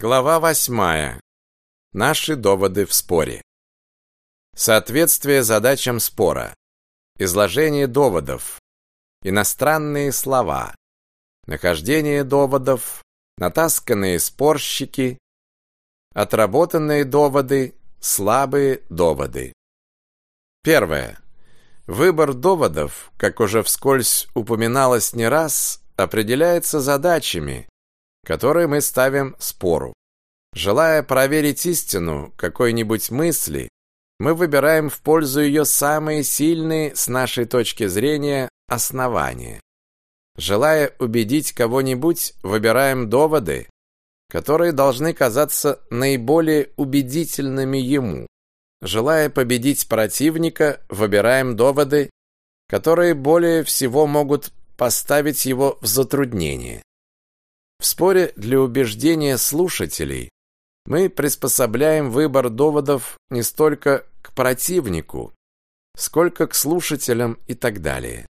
Глава восьмая. Наши доводы в споре. Соответствие задачам спора. Изложение доводов. Иностранные слова. Нахождение доводов. Натасканные спорщики. Отработанные доводы. Слабые доводы. Первое. Выбор доводов, как уже вскользь упоминалось не раз, определяется задачами, которые мы ставим спору. Желая проверить истину какой-нибудь мысли, мы выбираем в пользу ее самые сильные с нашей точки зрения основания. Желая убедить кого-нибудь, выбираем доводы, которые должны казаться наиболее убедительными ему. Желая победить противника, выбираем доводы, которые более всего могут поставить его в затруднение. В споре для убеждения слушателей мы приспособляем выбор доводов не столько к противнику, сколько к слушателям и так далее.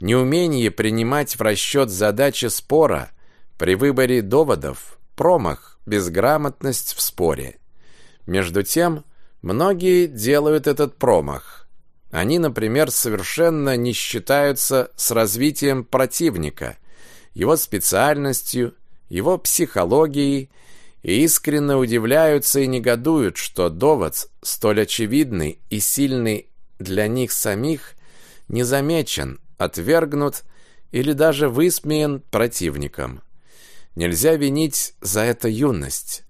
Неумение принимать в расчет задачи спора при выборе доводов – промах, безграмотность в споре. Между тем, многие делают этот промах. Они, например, совершенно не считаются с развитием противника – его специальностью, его психологией и искренне удивляются и негодуют, что довод, столь очевидный и сильный для них самих, не замечен, отвергнут или даже высмеян противником. Нельзя винить за это юность.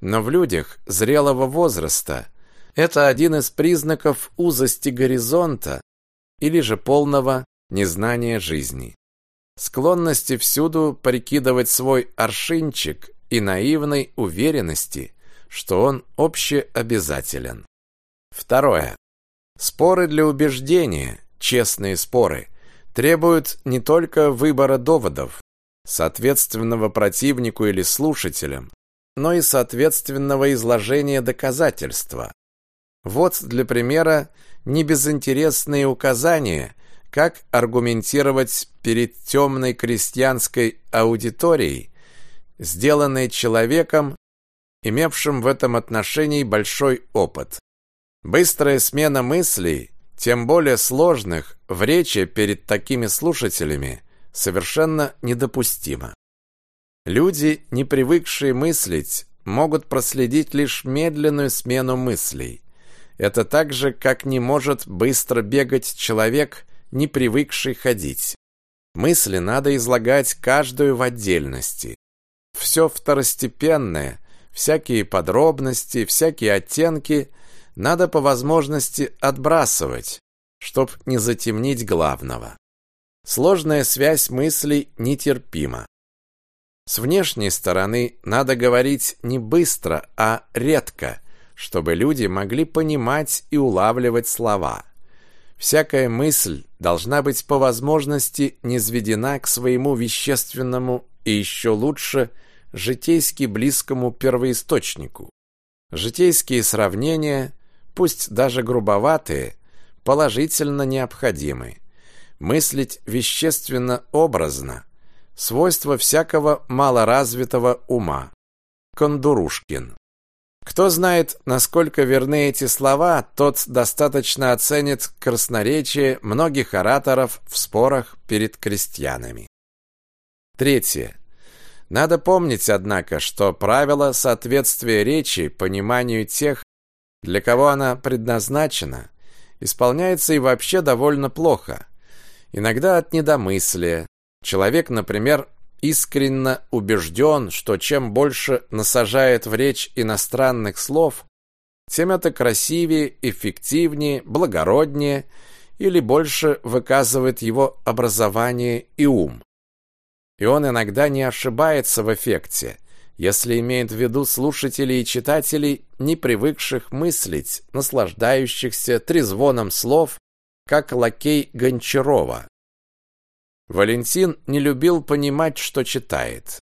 Но в людях зрелого возраста это один из признаков узости горизонта или же полного незнания жизни склонности всюду прикидывать свой аршинчик и наивной уверенности, что он общеобязателен. Второе. Споры для убеждения, честные споры, требуют не только выбора доводов, соответственного противнику или слушателям, но и соответственного изложения доказательства. Вот для примера небезынтересные указания как аргументировать перед темной крестьянской аудиторией, сделанной человеком, имевшим в этом отношении большой опыт? Быстрая смена мыслей, тем более сложных, в речи перед такими слушателями совершенно недопустима. Люди, не привыкшие мыслить, могут проследить лишь медленную смену мыслей. Это так же, как не может быстро бегать человек, не привыкший ходить. Мысли надо излагать каждую в отдельности. Все второстепенное, всякие подробности, всякие оттенки надо по возможности отбрасывать, чтоб не затемнить главного. Сложная связь мыслей нетерпима. С внешней стороны надо говорить не быстро, а редко, чтобы люди могли понимать и улавливать слова. Всякая мысль должна быть по возможности низведена к своему вещественному и еще лучше житейски близкому первоисточнику. Житейские сравнения, пусть даже грубоватые, положительно необходимы. Мыслить вещественно-образно – свойство всякого малоразвитого ума. Кондурушкин кто знает, насколько верны эти слова, тот достаточно оценит красноречие многих ораторов в спорах перед крестьянами. Третье. Надо помнить, однако, что правило соответствия речи пониманию тех, для кого она предназначена, исполняется и вообще довольно плохо. Иногда от недомыслия. Человек, например, искренне убежден, что чем больше насажает в речь иностранных слов, тем это красивее, эффективнее, благороднее или больше выказывает его образование и ум. И он иногда не ошибается в эффекте, если имеет в виду слушателей и читателей, не привыкших мыслить, наслаждающихся трезвоном слов, как лакей Гончарова. Валентин не любил понимать, что читает.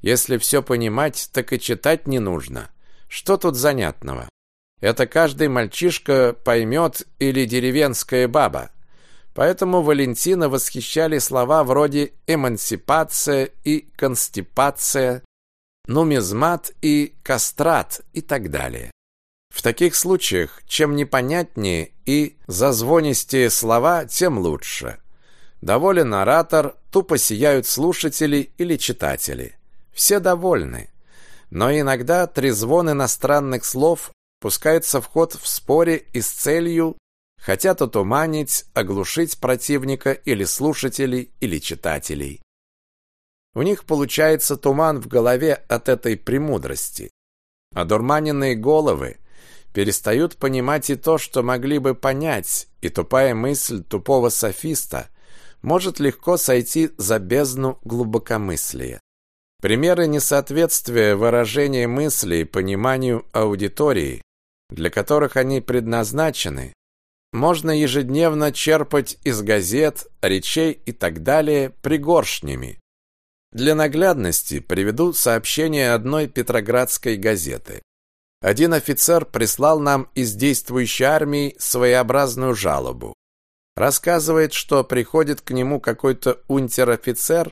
Если все понимать, так и читать не нужно. Что тут занятного? Это каждый мальчишка поймет или деревенская баба. Поэтому Валентина восхищали слова вроде «эмансипация» и «констипация». нумизмат и кастрат и так далее. В таких случаях, чем непонятнее и зазвонистее слова, тем лучше. Доволен оратор, тупо сияют слушатели или читатели. Все довольны. Но иногда трезвон иностранных слов пускается в ход в споре и с целью хотят отуманить, оглушить противника или слушателей, или читателей. У них получается туман в голове от этой премудрости. Одурманенные головы перестают понимать и то, что могли бы понять, и тупая мысль тупого софиста может легко сойти за бездну глубокомыслия. Примеры несоответствия выражения мыслей пониманию аудитории, для которых они предназначены, можно ежедневно черпать из газет, речей и так далее пригоршнями. Для наглядности приведу сообщение одной петроградской газеты. Один офицер прислал нам из действующей армии своеобразную жалобу. Рассказывает, что приходит к нему какой-то унтер-офицер,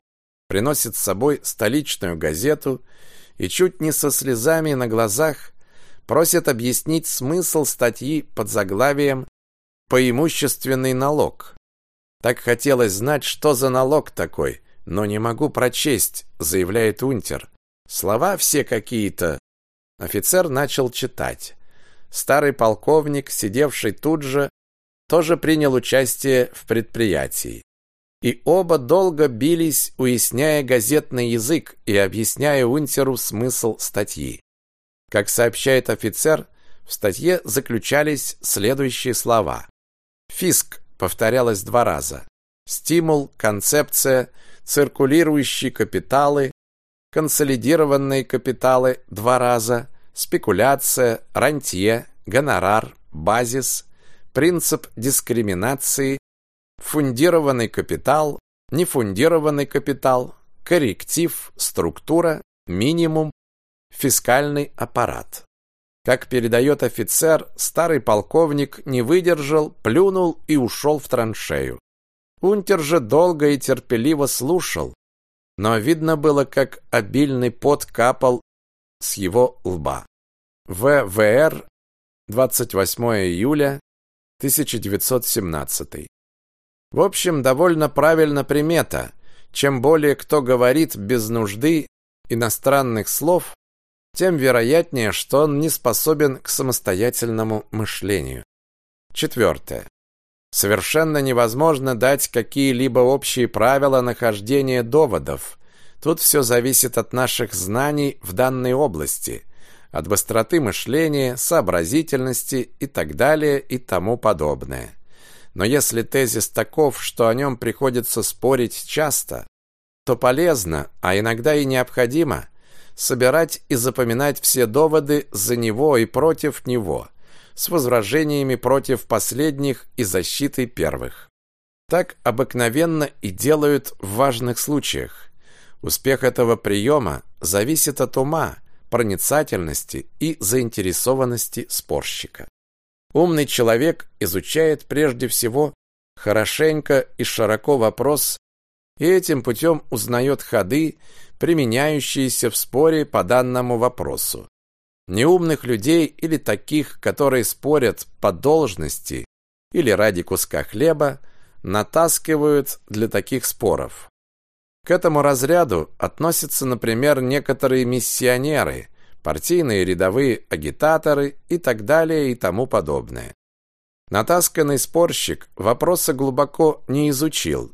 приносит с собой столичную газету и чуть не со слезами на глазах просит объяснить смысл статьи под заглавием «Поимущественный налог». Так хотелось знать, что за налог такой, но не могу прочесть, заявляет унтер. Слова все какие-то. Офицер начал читать. Старый полковник, сидевший тут же, тоже принял участие в предприятии. И оба долго бились, уясняя газетный язык и объясняя унтеру смысл статьи. Как сообщает офицер, в статье заключались следующие слова. Фиск повторялось два раза. Стимул, концепция, циркулирующие капиталы, консолидированные капиталы два раза, спекуляция, рантье, гонорар, базис, принцип дискриминации, фундированный капитал, нефундированный капитал, корректив, структура, минимум, фискальный аппарат. Как передает офицер, старый полковник не выдержал, плюнул и ушел в траншею. Унтер же долго и терпеливо слушал, но видно было, как обильный пот капал с его лба. ВВР, 28 июля 1917. В общем, довольно правильно примета. Чем более кто говорит без нужды иностранных слов, тем вероятнее, что он не способен к самостоятельному мышлению. Четвертое. Совершенно невозможно дать какие-либо общие правила нахождения доводов. Тут все зависит от наших знаний в данной области, от быстроты мышления, сообразительности и так далее и тому подобное. Но если тезис таков, что о нем приходится спорить часто, то полезно, а иногда и необходимо, собирать и запоминать все доводы за него и против него – с возражениями против последних и защитой первых. Так обыкновенно и делают в важных случаях. Успех этого приема зависит от ума, проницательности и заинтересованности спорщика. Умный человек изучает прежде всего хорошенько и широко вопрос и этим путем узнает ходы, применяющиеся в споре по данному вопросу. Неумных людей или таких, которые спорят по должности или ради куска хлеба, натаскивают для таких споров. К этому разряду относятся, например, некоторые миссионеры, партийные рядовые агитаторы и так далее и тому подобное. Натасканный спорщик вопроса глубоко не изучил.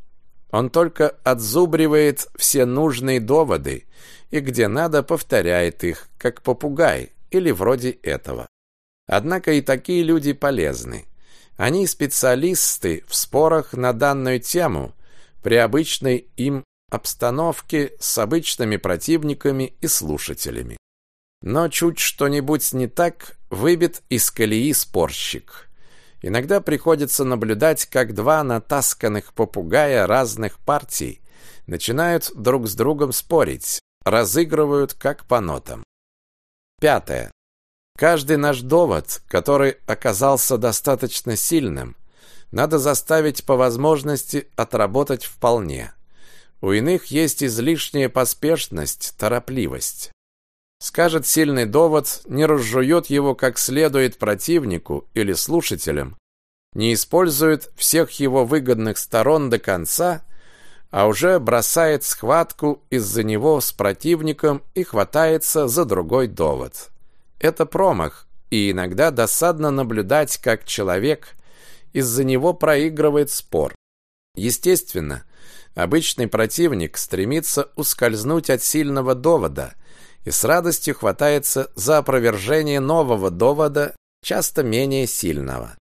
Он только отзубривает все нужные доводы и где надо повторяет их, как попугай, или вроде этого. Однако и такие люди полезны. Они специалисты в спорах на данную тему при обычной им обстановке с обычными противниками и слушателями. Но чуть что-нибудь не так, выбит из колеи спорщик. Иногда приходится наблюдать, как два натасканных попугая разных партий начинают друг с другом спорить, разыгрывают как по нотам. Пятое. Каждый наш довод, который оказался достаточно сильным, надо заставить по возможности отработать вполне. У иных есть излишняя поспешность, торопливость. Скажет сильный довод, не разжует его как следует противнику или слушателям, не использует всех его выгодных сторон до конца, а уже бросает схватку из-за него с противником и хватается за другой довод. Это промах, и иногда досадно наблюдать, как человек из-за него проигрывает спор. Естественно, обычный противник стремится ускользнуть от сильного довода и с радостью хватается за опровержение нового довода, часто менее сильного.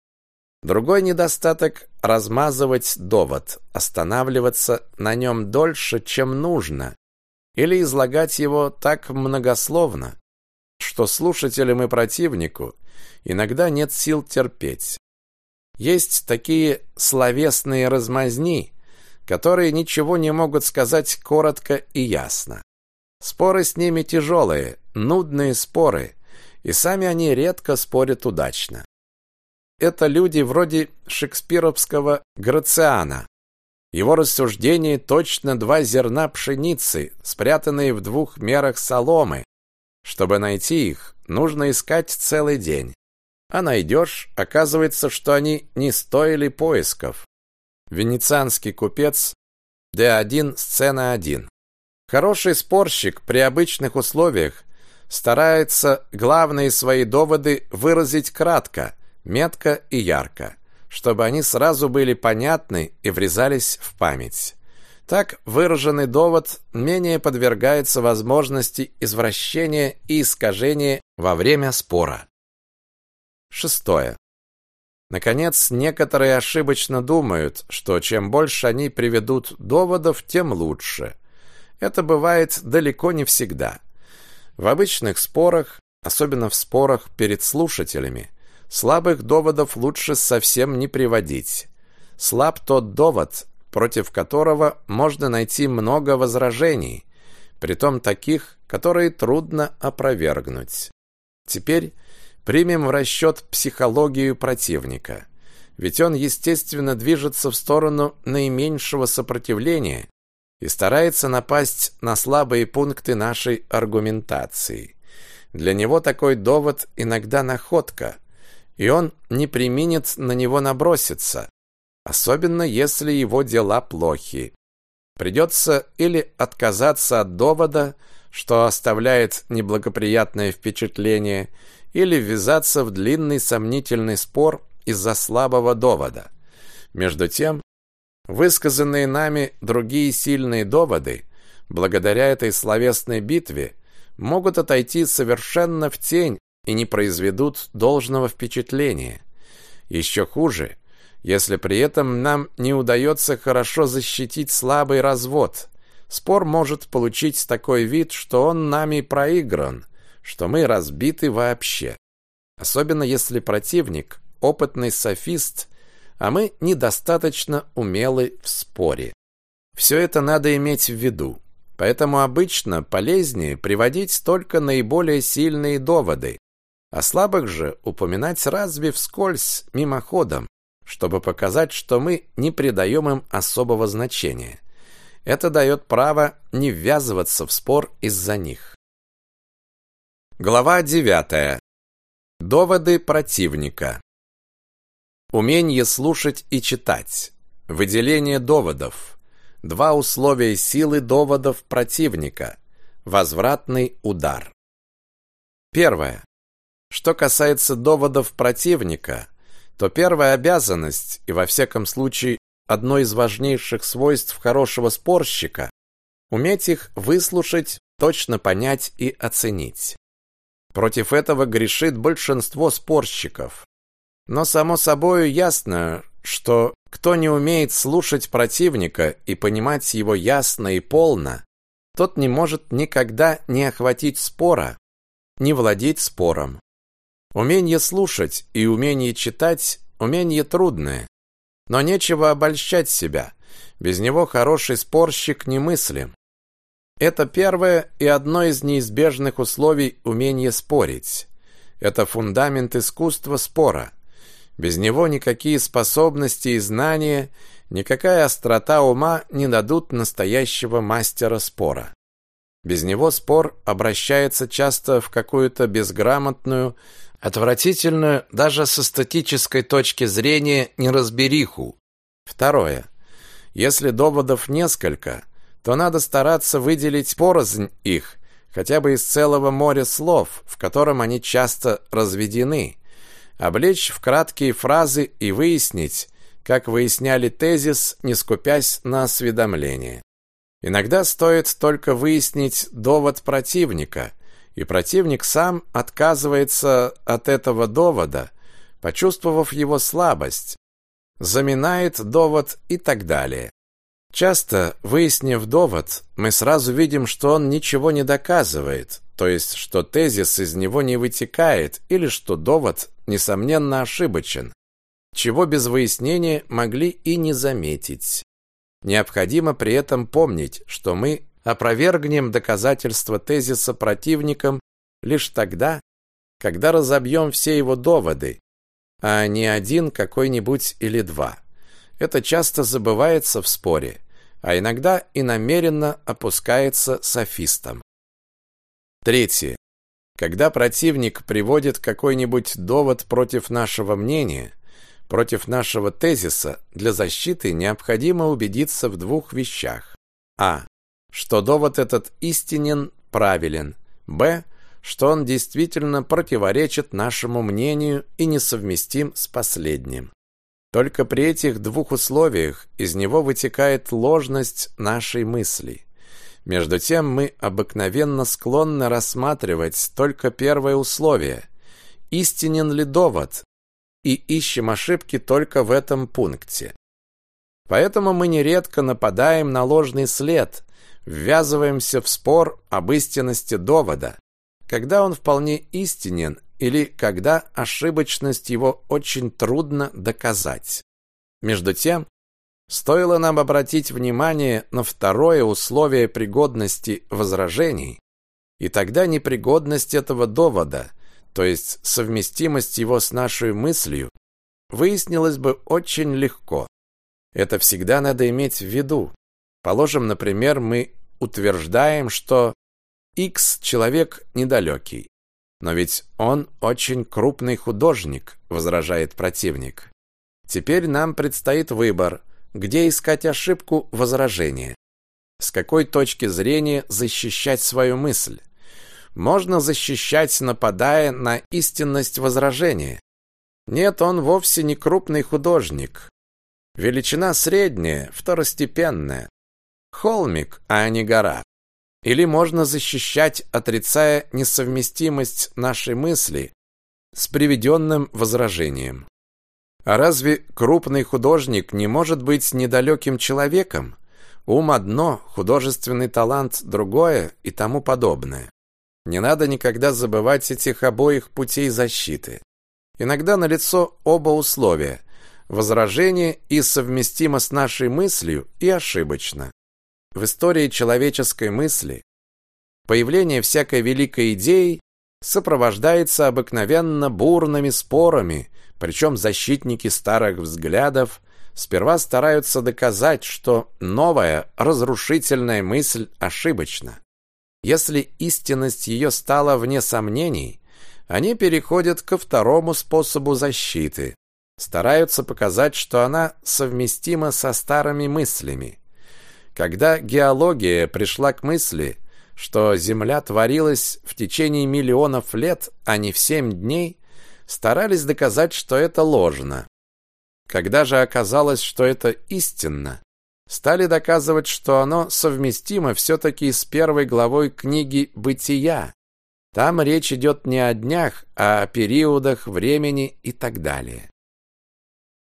Другой недостаток – размазывать довод, останавливаться на нем дольше, чем нужно, или излагать его так многословно, что слушателям и противнику иногда нет сил терпеть. Есть такие словесные размазни, которые ничего не могут сказать коротко и ясно. Споры с ними тяжелые, нудные споры, и сами они редко спорят удачно. Это люди вроде шекспировского Грациана. Его рассуждения точно два зерна пшеницы, спрятанные в двух мерах соломы. Чтобы найти их, нужно искать целый день. А найдешь, оказывается, что они не стоили поисков. Венецианский купец, Д1, сцена 1. Хороший спорщик при обычных условиях старается главные свои доводы выразить кратко, метко и ярко, чтобы они сразу были понятны и врезались в память. Так выраженный довод менее подвергается возможности извращения и искажения во время спора. Шестое. Наконец, некоторые ошибочно думают, что чем больше они приведут доводов, тем лучше. Это бывает далеко не всегда. В обычных спорах, особенно в спорах перед слушателями, слабых доводов лучше совсем не приводить. Слаб тот довод, против которого можно найти много возражений, притом таких, которые трудно опровергнуть. Теперь Примем в расчет психологию противника. Ведь он, естественно, движется в сторону наименьшего сопротивления и старается напасть на слабые пункты нашей аргументации. Для него такой довод иногда находка, и он не применит на него наброситься, особенно если его дела плохи. Придется или отказаться от довода, что оставляет неблагоприятное впечатление, или ввязаться в длинный сомнительный спор из-за слабого довода. Между тем, высказанные нами другие сильные доводы, благодаря этой словесной битве, могут отойти совершенно в тень и не произведут должного впечатления. Еще хуже, если при этом нам не удается хорошо защитить слабый развод. Спор может получить такой вид, что он нами проигран – что мы разбиты вообще. Особенно если противник – опытный софист, а мы недостаточно умелы в споре. Все это надо иметь в виду. Поэтому обычно полезнее приводить только наиболее сильные доводы, а слабых же упоминать разве вскользь, мимоходом, чтобы показать, что мы не придаем им особого значения. Это дает право не ввязываться в спор из-за них. Глава 9. Доводы противника. Умение слушать и читать. Выделение доводов. Два условия силы доводов противника. Возвратный удар. Первое. Что касается доводов противника, то первая обязанность, и во всяком случае одно из важнейших свойств хорошего спорщика, уметь их выслушать, точно понять и оценить. Против этого грешит большинство спорщиков. Но само собой ясно, что кто не умеет слушать противника и понимать его ясно и полно, тот не может никогда не охватить спора, не владеть спором. Умение слушать и умение читать – умение трудное. Но нечего обольщать себя. Без него хороший спорщик немыслим. Это первое и одно из неизбежных условий умения спорить. Это фундамент искусства спора. Без него никакие способности и знания, никакая острота ума не дадут настоящего мастера спора. Без него спор обращается часто в какую-то безграмотную, отвратительную даже со статической точки зрения неразбериху. Второе. Если доводов несколько, то надо стараться выделить порознь их, хотя бы из целого моря слов, в котором они часто разведены, облечь в краткие фразы и выяснить, как выясняли тезис, не скупясь на осведомление. Иногда стоит только выяснить довод противника, и противник сам отказывается от этого довода, почувствовав его слабость, заминает довод и так далее. Часто, выяснив довод, мы сразу видим, что он ничего не доказывает, то есть, что тезис из него не вытекает или что довод, несомненно, ошибочен, чего без выяснения могли и не заметить. Необходимо при этом помнить, что мы опровергнем доказательства тезиса противником лишь тогда, когда разобьем все его доводы, а не один какой-нибудь или два. Это часто забывается в споре, а иногда и намеренно опускается софистом. Третье. Когда противник приводит какой-нибудь довод против нашего мнения, против нашего тезиса, для защиты необходимо убедиться в двух вещах. А. Что довод этот истинен, правилен. Б. Что он действительно противоречит нашему мнению и несовместим с последним. Только при этих двух условиях из него вытекает ложность нашей мысли. Между тем мы обыкновенно склонны рассматривать только первое условие. Истинен ли довод, и ищем ошибки только в этом пункте. Поэтому мы нередко нападаем на ложный след, ввязываемся в спор об истинности довода, когда он вполне истинен или когда ошибочность его очень трудно доказать. Между тем, стоило нам обратить внимание на второе условие пригодности возражений, и тогда непригодность этого довода то есть совместимость его с нашей мыслью, выяснилось бы очень легко. Это всегда надо иметь в виду. Положим, например, мы утверждаем, что X человек недалекий. Но ведь он очень крупный художник, возражает противник. Теперь нам предстоит выбор, где искать ошибку возражения. С какой точки зрения защищать свою мысль? можно защищать, нападая на истинность возражения. Нет, он вовсе не крупный художник. Величина средняя, второстепенная. Холмик, а не гора. Или можно защищать, отрицая несовместимость нашей мысли с приведенным возражением. А разве крупный художник не может быть недалеким человеком? Ум одно, художественный талант другое и тому подобное. Не надо никогда забывать этих обоих путей защиты. Иногда налицо оба условия – возражение и совместимо с нашей мыслью, и ошибочно. В истории человеческой мысли появление всякой великой идеи сопровождается обыкновенно бурными спорами, причем защитники старых взглядов сперва стараются доказать, что новая разрушительная мысль ошибочна. Если истинность ее стала вне сомнений, они переходят ко второму способу защиты. Стараются показать, что она совместима со старыми мыслями. Когда геология пришла к мысли, что Земля творилась в течение миллионов лет, а не в семь дней, старались доказать, что это ложно. Когда же оказалось, что это истинно, стали доказывать, что оно совместимо все-таки с первой главой книги «Бытия». Там речь идет не о днях, а о периодах времени и так далее.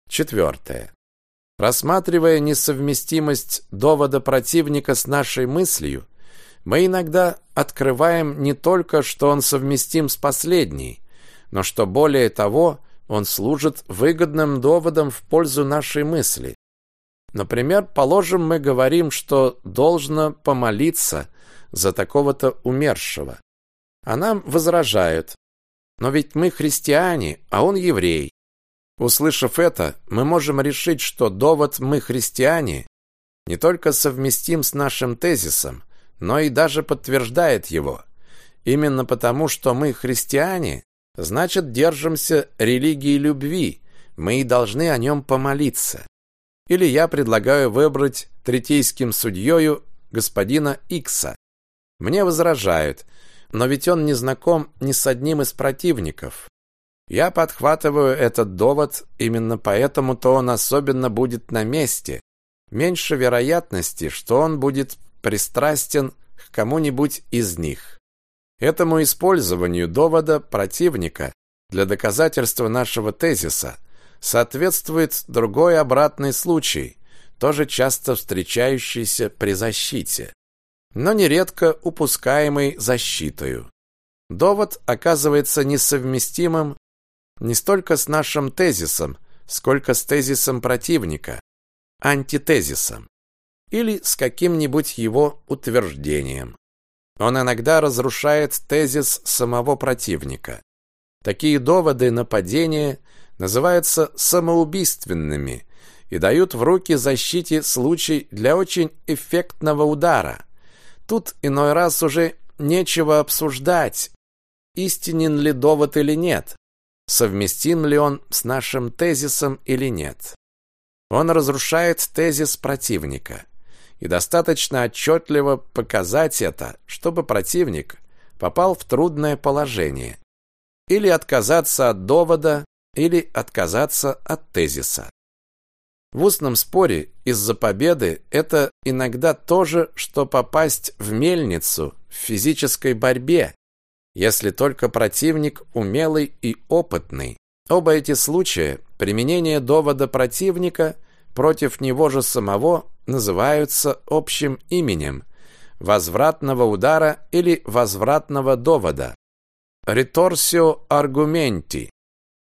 Четвертое. Рассматривая несовместимость довода противника с нашей мыслью, мы иногда открываем не только, что он совместим с последней, но что более того, он служит выгодным доводом в пользу нашей мысли. Например, положим, мы говорим, что должно помолиться за такого-то умершего. А нам возражают, но ведь мы христиане, а он еврей. Услышав это, мы можем решить, что довод «мы христиане» не только совместим с нашим тезисом, но и даже подтверждает его. Именно потому, что мы христиане, значит, держимся религии любви, мы и должны о нем помолиться. Или я предлагаю выбрать третейским судьёю господина Икса. Мне возражают, но ведь он не знаком ни с одним из противников. Я подхватываю этот довод, именно поэтому-то он особенно будет на месте. Меньше вероятности, что он будет пристрастен к кому-нибудь из них. Этому использованию довода противника для доказательства нашего тезиса соответствует другой обратный случай, тоже часто встречающийся при защите, но нередко упускаемый защитою. Довод оказывается несовместимым не столько с нашим тезисом, сколько с тезисом противника, антитезисом, или с каким-нибудь его утверждением. Он иногда разрушает тезис самого противника. Такие доводы нападения называются самоубийственными и дают в руки защите случай для очень эффектного удара. Тут иной раз уже нечего обсуждать, истинен ли довод или нет, совместим ли он с нашим тезисом или нет. Он разрушает тезис противника. И достаточно отчетливо показать это, чтобы противник попал в трудное положение. Или отказаться от довода, или отказаться от тезиса. В устном споре из-за победы это иногда то же, что попасть в мельницу в физической борьбе, если только противник умелый и опытный. Оба эти случая применение довода противника против него же самого называются общим именем возвратного удара или возвратного довода реторсио аргументи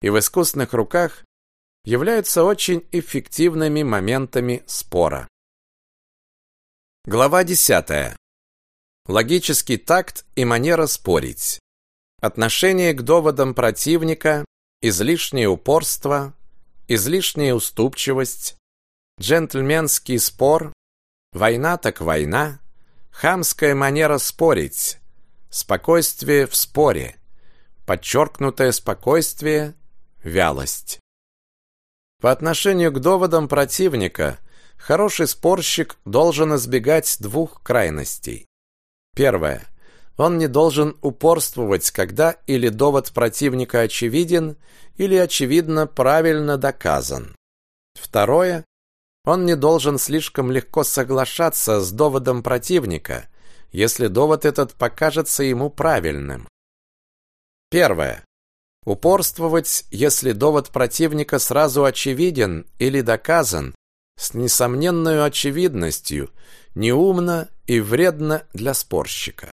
и в искусных руках являются очень эффективными моментами спора. Глава 10. Логический такт и манера спорить. Отношение к доводам противника, излишнее упорство, излишняя уступчивость, джентльменский спор, война так война, хамская манера спорить, спокойствие в споре, подчеркнутое спокойствие, вялость. По отношению к доводам противника, хороший спорщик должен избегать двух крайностей. Первое. Он не должен упорствовать, когда или довод противника очевиден, или очевидно правильно доказан. Второе. Он не должен слишком легко соглашаться с доводом противника, если довод этот покажется ему правильным. Первое. Упорствовать, если довод противника сразу очевиден или доказан, с несомненной очевидностью, неумно и вредно для спорщика.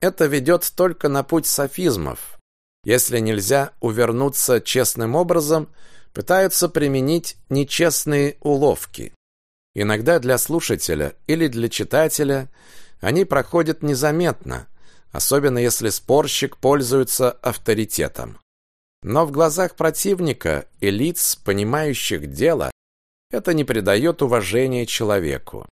Это ведет только на путь софизмов. Если нельзя увернуться честным образом, пытаются применить нечестные уловки. Иногда для слушателя или для читателя они проходят незаметно, особенно если спорщик пользуется авторитетом. Но в глазах противника и лиц, понимающих дело, это не придает уважения человеку.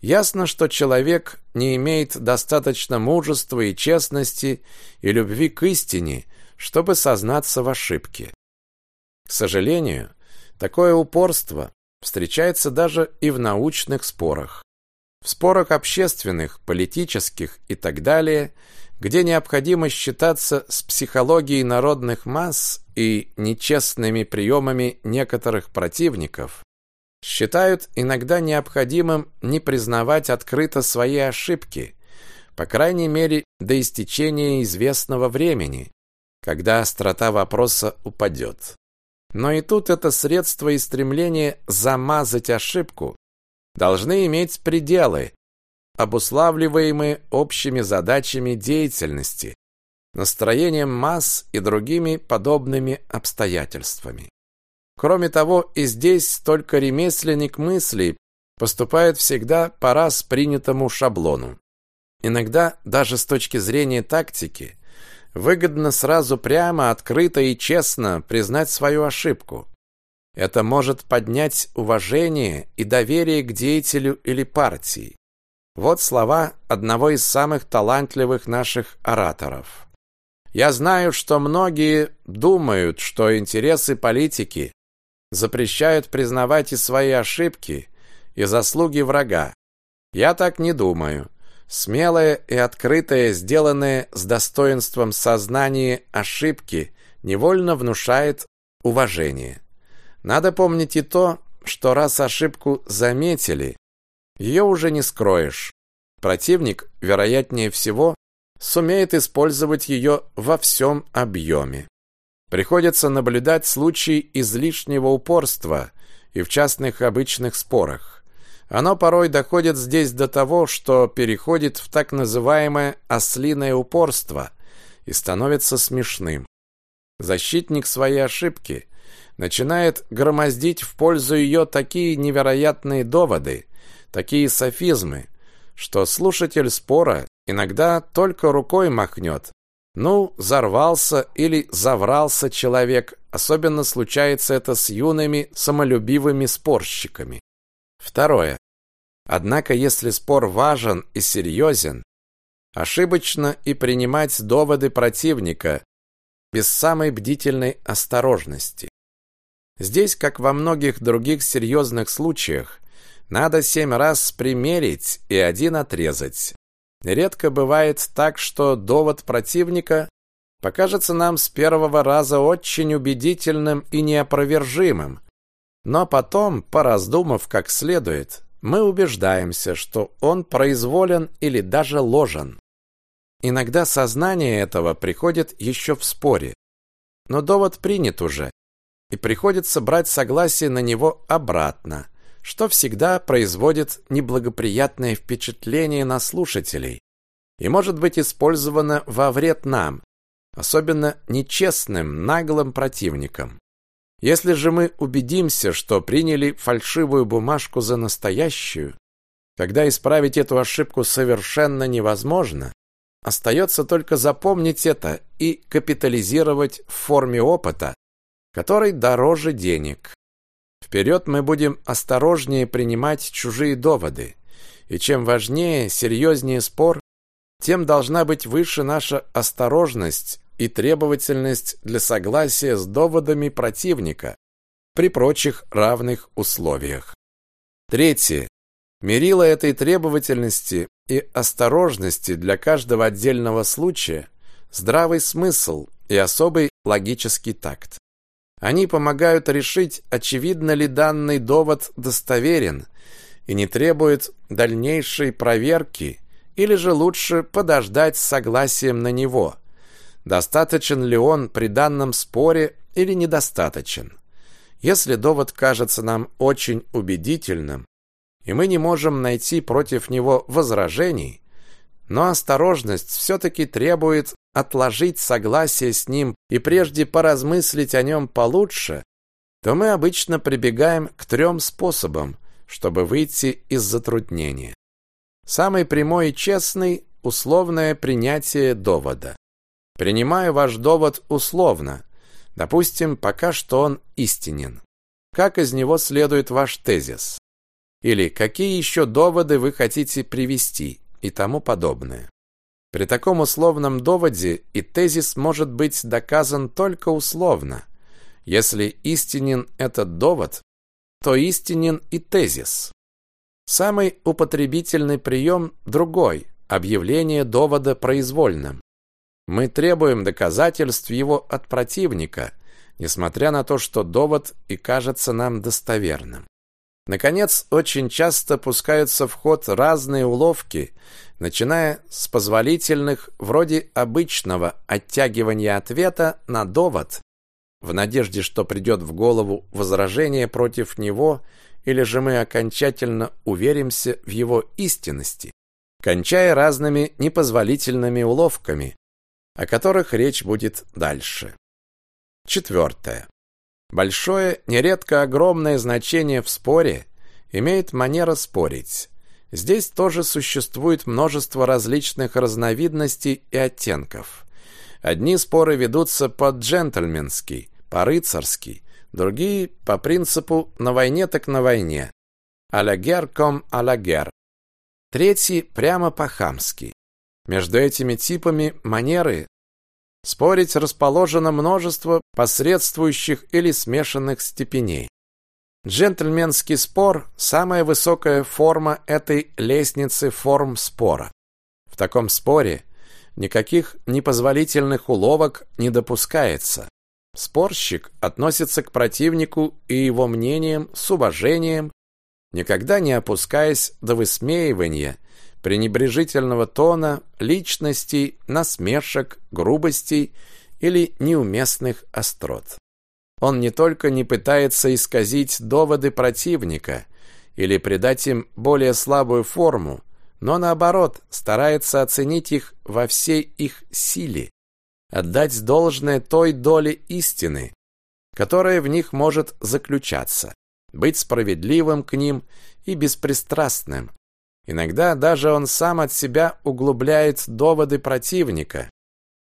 Ясно, что человек не имеет достаточно мужества и честности и любви к истине, чтобы сознаться в ошибке. К сожалению, такое упорство встречается даже и в научных спорах. В спорах общественных, политических и так далее, где необходимо считаться с психологией народных масс и нечестными приемами некоторых противников, считают иногда необходимым не признавать открыто свои ошибки, по крайней мере до истечения известного времени, когда острота вопроса упадет. Но и тут это средство и стремление замазать ошибку должны иметь пределы, обуславливаемые общими задачами деятельности, настроением масс и другими подобными обстоятельствами. Кроме того, и здесь только ремесленник мысли поступает всегда по раз принятому шаблону. Иногда, даже с точки зрения тактики, выгодно сразу прямо, открыто и честно признать свою ошибку. Это может поднять уважение и доверие к деятелю или партии. Вот слова одного из самых талантливых наших ораторов. Я знаю, что многие думают, что интересы политики запрещают признавать и свои ошибки, и заслуги врага. Я так не думаю. Смелое и открытое, сделанное с достоинством сознание ошибки, невольно внушает уважение. Надо помнить и то, что раз ошибку заметили, ее уже не скроешь. Противник, вероятнее всего, сумеет использовать ее во всем объеме. Приходится наблюдать случаи излишнего упорства и в частных обычных спорах. Оно порой доходит здесь до того, что переходит в так называемое «ослиное упорство» и становится смешным. Защитник своей ошибки начинает громоздить в пользу ее такие невероятные доводы, такие софизмы, что слушатель спора иногда только рукой махнет. Ну, зарвался или заврался человек, особенно случается это с юными самолюбивыми спорщиками. Второе. Однако, если спор важен и серьезен, ошибочно и принимать доводы противника без самой бдительной осторожности. Здесь, как во многих других серьезных случаях, надо семь раз примерить и один отрезать. Редко бывает так, что довод противника покажется нам с первого раза очень убедительным и неопровержимым, но потом, пораздумав как следует, мы убеждаемся, что он произволен или даже ложен. Иногда сознание этого приходит еще в споре, но довод принят уже, и приходится брать согласие на него обратно, что всегда производит неблагоприятное впечатление на слушателей и может быть использовано во вред нам, особенно нечестным, наглым противникам. Если же мы убедимся, что приняли фальшивую бумажку за настоящую, когда исправить эту ошибку совершенно невозможно, остается только запомнить это и капитализировать в форме опыта, который дороже денег. Вперед мы будем осторожнее принимать чужие доводы, и чем важнее, серьезнее спор, тем должна быть выше наша осторожность и требовательность для согласия с доводами противника при прочих равных условиях. Третье. Мерило этой требовательности и осторожности для каждого отдельного случая здравый смысл и особый логический такт. Они помогают решить, очевидно ли данный довод достоверен и не требует дальнейшей проверки, или же лучше подождать с согласием на него – достаточен ли он при данном споре или недостаточен. Если довод кажется нам очень убедительным, и мы не можем найти против него возражений, но осторожность все-таки требует отложить согласие с ним и прежде поразмыслить о нем получше, то мы обычно прибегаем к трем способам, чтобы выйти из затруднения. Самый прямой и честный – условное принятие довода. Принимаю ваш довод условно. Допустим, пока что он истинен. Как из него следует ваш тезис? Или какие еще доводы вы хотите привести и тому подобное. При таком условном доводе и тезис может быть доказан только условно. Если истинен этот довод, то истинен и тезис. Самый употребительный прием другой – объявление довода произвольным. Мы требуем доказательств его от противника, несмотря на то, что довод и кажется нам достоверным. Наконец, очень часто пускаются в ход разные уловки, начиная с позволительных, вроде обычного оттягивания ответа на довод, в надежде, что придет в голову возражение против него, или же мы окончательно уверимся в его истинности, кончая разными непозволительными уловками, о которых речь будет дальше. Четвертое. Большое, нередко огромное значение в споре имеет манера спорить. Здесь тоже существует множество различных разновидностей и оттенков. Одни споры ведутся по-джентльменски, по-рыцарски, другие по принципу «на войне так на войне», «а гер ком а ла гер». Третий прямо по-хамски. Между этими типами манеры спорить расположено множество посредствующих или смешанных степеней. Джентльменский спор – самая высокая форма этой лестницы форм спора. В таком споре никаких непозволительных уловок не допускается. Спорщик относится к противнику и его мнениям с уважением, никогда не опускаясь до высмеивания, пренебрежительного тона, личностей, насмешек, грубостей или неуместных острот. Он не только не пытается исказить доводы противника или придать им более слабую форму, но наоборот старается оценить их во всей их силе, отдать должное той доле истины, которая в них может заключаться, быть справедливым к ним и беспристрастным. Иногда даже он сам от себя углубляет доводы противника,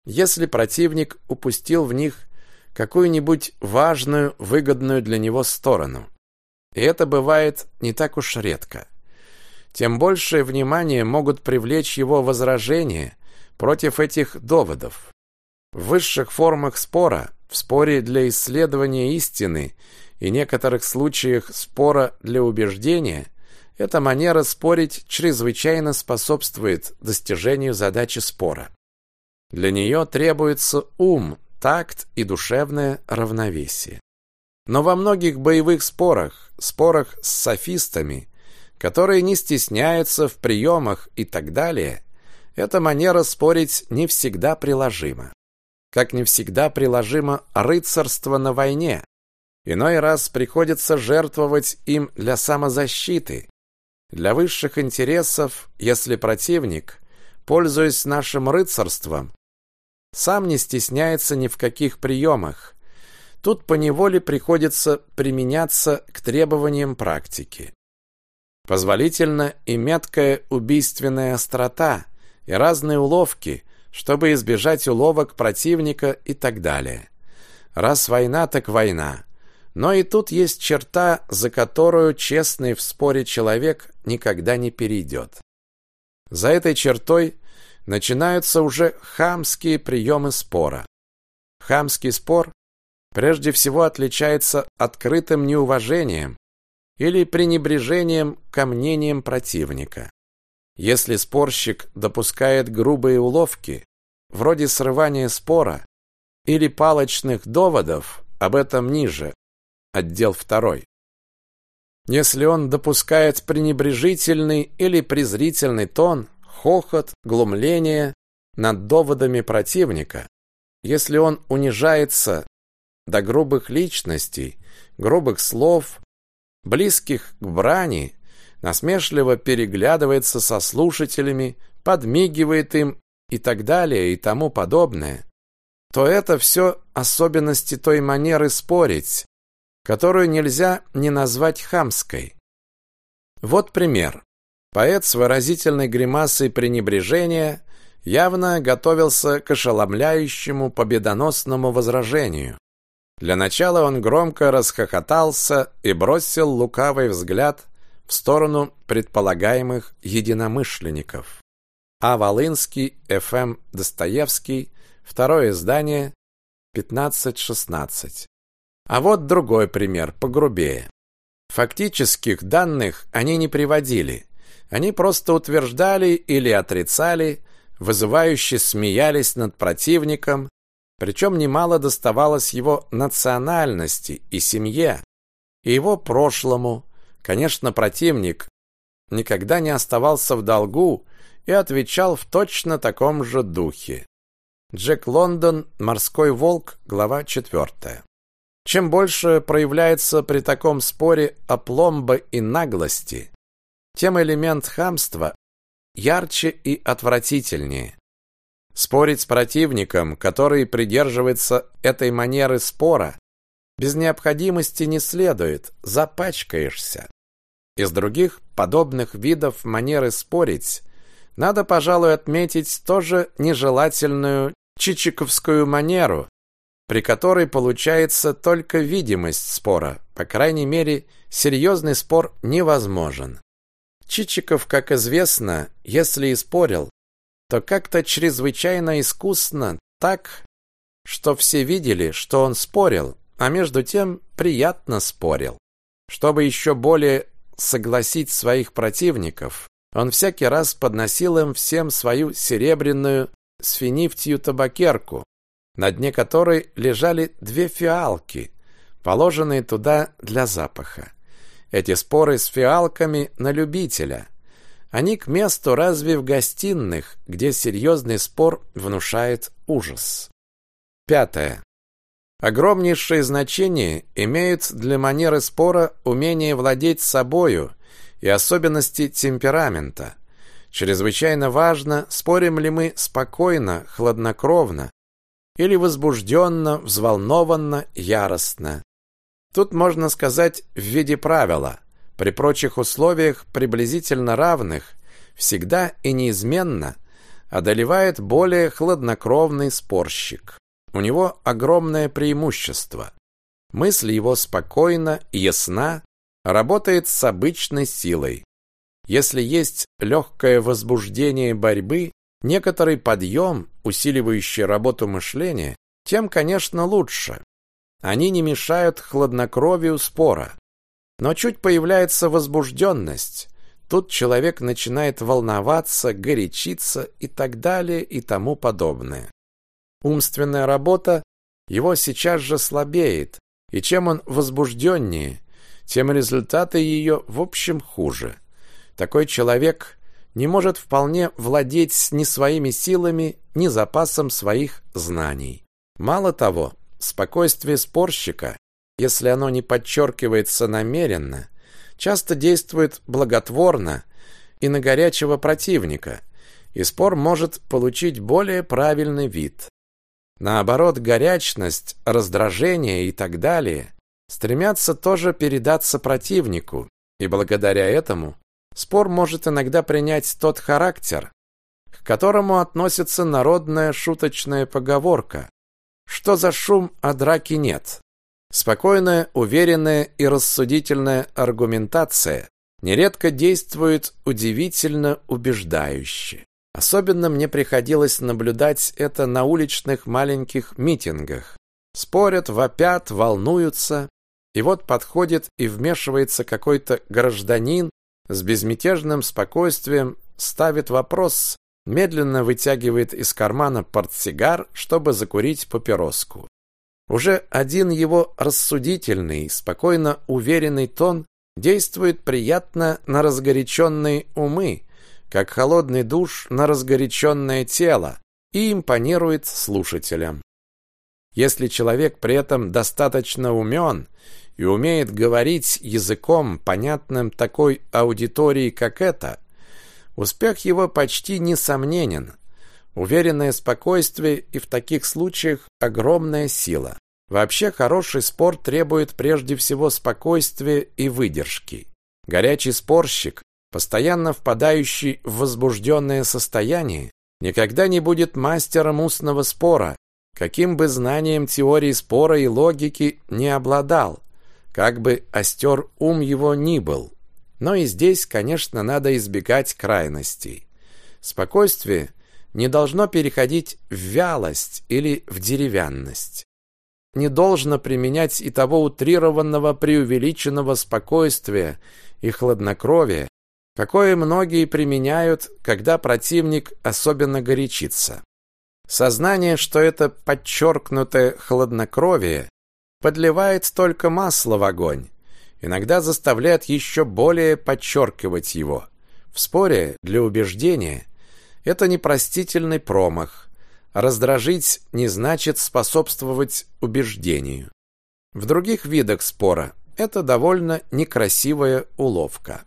если противник упустил в них какую-нибудь важную, выгодную для него сторону. И это бывает не так уж редко. Тем большее внимание могут привлечь его возражения против этих доводов. В высших формах спора, в споре для исследования истины и некоторых случаях спора для убеждения, эта манера спорить чрезвычайно способствует достижению задачи спора. Для нее требуется ум, такт и душевное равновесие. Но во многих боевых спорах, спорах с софистами, которые не стесняются в приемах и так далее, эта манера спорить не всегда приложима как не всегда приложимо рыцарство на войне. Иной раз приходится жертвовать им для самозащиты, для высших интересов, если противник, пользуясь нашим рыцарством, сам не стесняется ни в каких приемах. Тут поневоле приходится применяться к требованиям практики. Позволительно и меткая убийственная острота, и разные уловки, чтобы избежать уловок противника и так далее. Раз война, так война. Но и тут есть черта, за которую честный в споре человек никогда не перейдет. За этой чертой начинаются уже хамские приемы спора. Хамский спор прежде всего отличается открытым неуважением или пренебрежением к мнениям противника. Если спорщик допускает грубые уловки, вроде срывания спора или палочных доводов, об этом ниже, отдел 2. Если он допускает пренебрежительный или презрительный тон, хохот, глумление над доводами противника, если он унижается до грубых личностей, грубых слов, близких к брани, насмешливо переглядывается со слушателями, подмигивает им и так далее и тому подобное, то это все особенности той манеры спорить, которую нельзя не назвать хамской. Вот пример. Поэт с выразительной гримасой пренебрежения явно готовился к ошеломляющему победоносному возражению. Для начала он громко расхохотался и бросил лукавый взгляд в сторону предполагаемых единомышленников. А. Волынский, Ф.М. Достоевский, второе издание, 15-16. А вот другой пример, погрубее. Фактических данных они не приводили. Они просто утверждали или отрицали, вызывающе смеялись над противником, причем немало доставалось его национальности и семье, и его прошлому, Конечно, противник никогда не оставался в долгу и отвечал в точно таком же духе. Джек Лондон, «Морской волк», глава 4. Чем больше проявляется при таком споре опломба и наглости, тем элемент хамства ярче и отвратительнее. Спорить с противником, который придерживается этой манеры спора, без необходимости не следует, запачкаешься. Из других подобных видов манеры спорить надо, пожалуй, отметить тоже нежелательную чичиковскую манеру, при которой получается только видимость спора, по крайней мере, серьезный спор невозможен. Чичиков, как известно, если и спорил, то как-то чрезвычайно искусно, так, что все видели, что он спорил, а между тем приятно спорил. Чтобы еще более согласить своих противников, он всякий раз подносил им всем свою серебряную с табакерку, на дне которой лежали две фиалки, положенные туда для запаха. Эти споры с фиалками на любителя. Они к месту разве в гостиных, где серьезный спор внушает ужас. Пятое. Огромнейшее значение имеют для манеры спора умение владеть собою и особенности темперамента. Чрезвычайно важно, спорим ли мы спокойно, хладнокровно или возбужденно, взволнованно, яростно. Тут можно сказать в виде правила. При прочих условиях приблизительно равных всегда и неизменно одолевает более хладнокровный спорщик. У него огромное преимущество. Мысль его спокойна ясна, работает с обычной силой. Если есть легкое возбуждение борьбы, некоторый подъем, усиливающий работу мышления, тем, конечно, лучше. Они не мешают хладнокровию спора. Но чуть появляется возбужденность. Тут человек начинает волноваться, горячиться и так далее и тому подобное. Умственная работа его сейчас же слабеет, и чем он возбужденнее, тем результаты ее в общем хуже. Такой человек не может вполне владеть ни своими силами, ни запасом своих знаний. Мало того, Спокойствие спорщика, если оно не подчеркивается намеренно, часто действует благотворно и на горячего противника, и спор может получить более правильный вид. Наоборот, горячность, раздражение и так далее стремятся тоже передаться противнику, и благодаря этому спор может иногда принять тот характер, к которому относится народная шуточная поговорка что за шум, а драки нет? Спокойная, уверенная и рассудительная аргументация нередко действует удивительно убеждающе. Особенно мне приходилось наблюдать это на уличных маленьких митингах. Спорят, вопят, волнуются, и вот подходит и вмешивается какой-то гражданин с безмятежным спокойствием, ставит вопрос, медленно вытягивает из кармана портсигар, чтобы закурить папироску. Уже один его рассудительный, спокойно уверенный тон действует приятно на разгоряченные умы, как холодный душ на разгоряченное тело, и импонирует слушателям. Если человек при этом достаточно умен и умеет говорить языком, понятным такой аудитории, как эта, Успех его почти несомненен. Уверенное спокойствие и в таких случаях огромная сила. Вообще хороший спор требует прежде всего спокойствия и выдержки. Горячий спорщик, постоянно впадающий в возбужденное состояние, никогда не будет мастером устного спора, каким бы знанием теории спора и логики не обладал, как бы остер ум его ни был. Но и здесь, конечно, надо избегать крайностей. Спокойствие не должно переходить в вялость или в деревянность. Не должно применять и того утрированного преувеличенного спокойствия и хладнокровия, какое многие применяют, когда противник особенно горячится. Сознание, что это подчеркнутое хладнокровие, подливает только масло в огонь, иногда заставляет еще более подчеркивать его. В споре для убеждения это непростительный промах. Раздражить не значит способствовать убеждению. В других видах спора это довольно некрасивая уловка.